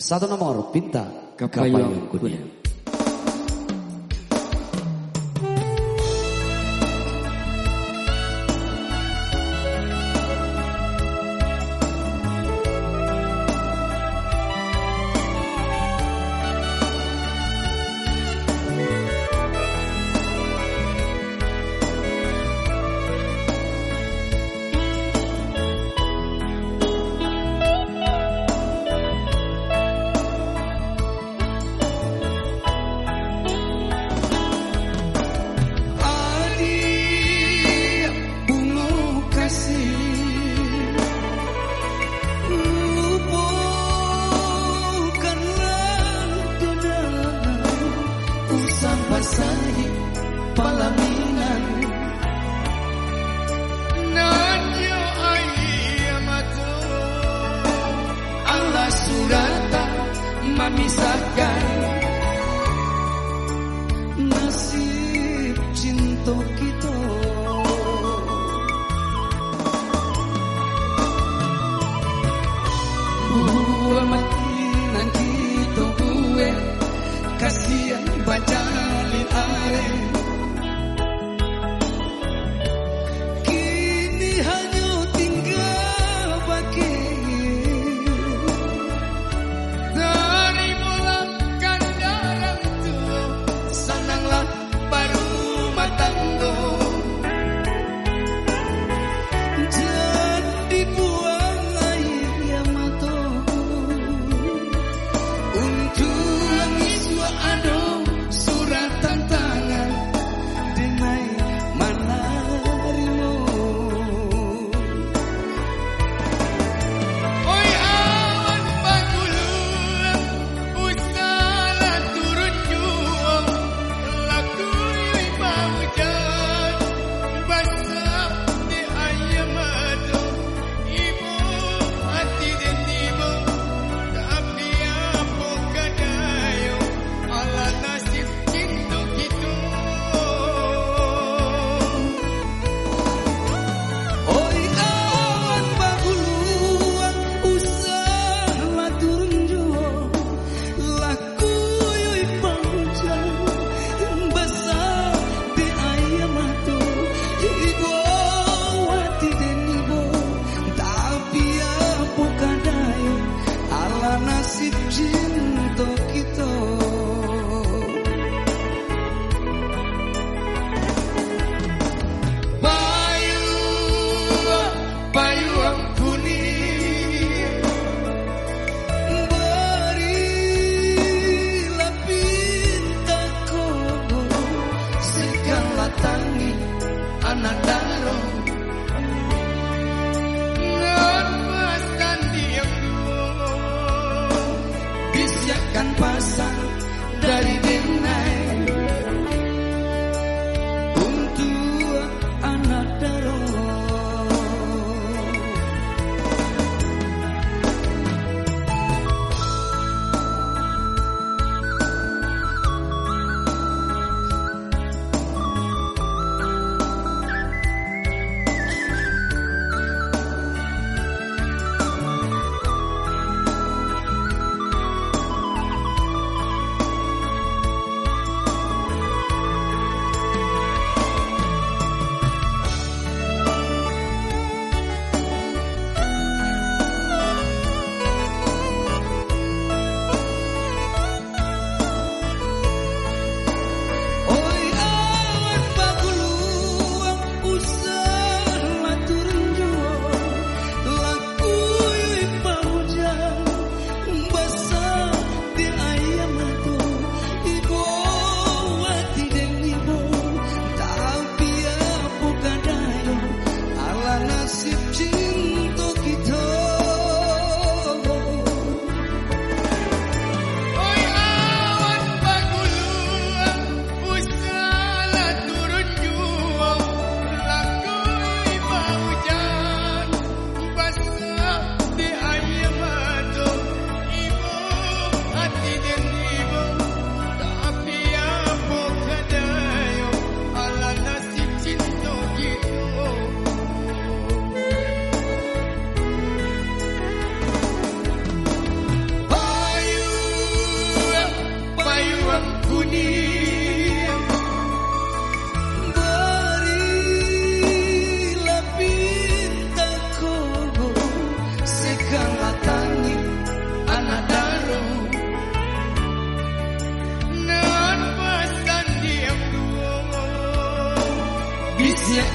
Satu nomor bintang Kapayu Kuning. memisahkan. Nasib cintaku pasang dari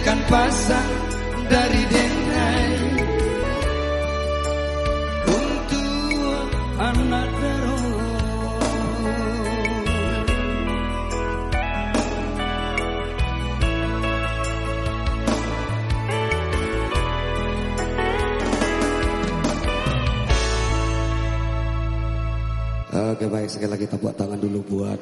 Bisikan pasang dari dengai. Untuk anak daro Oke baik. Sekali lagi tepuk tangan dulu buat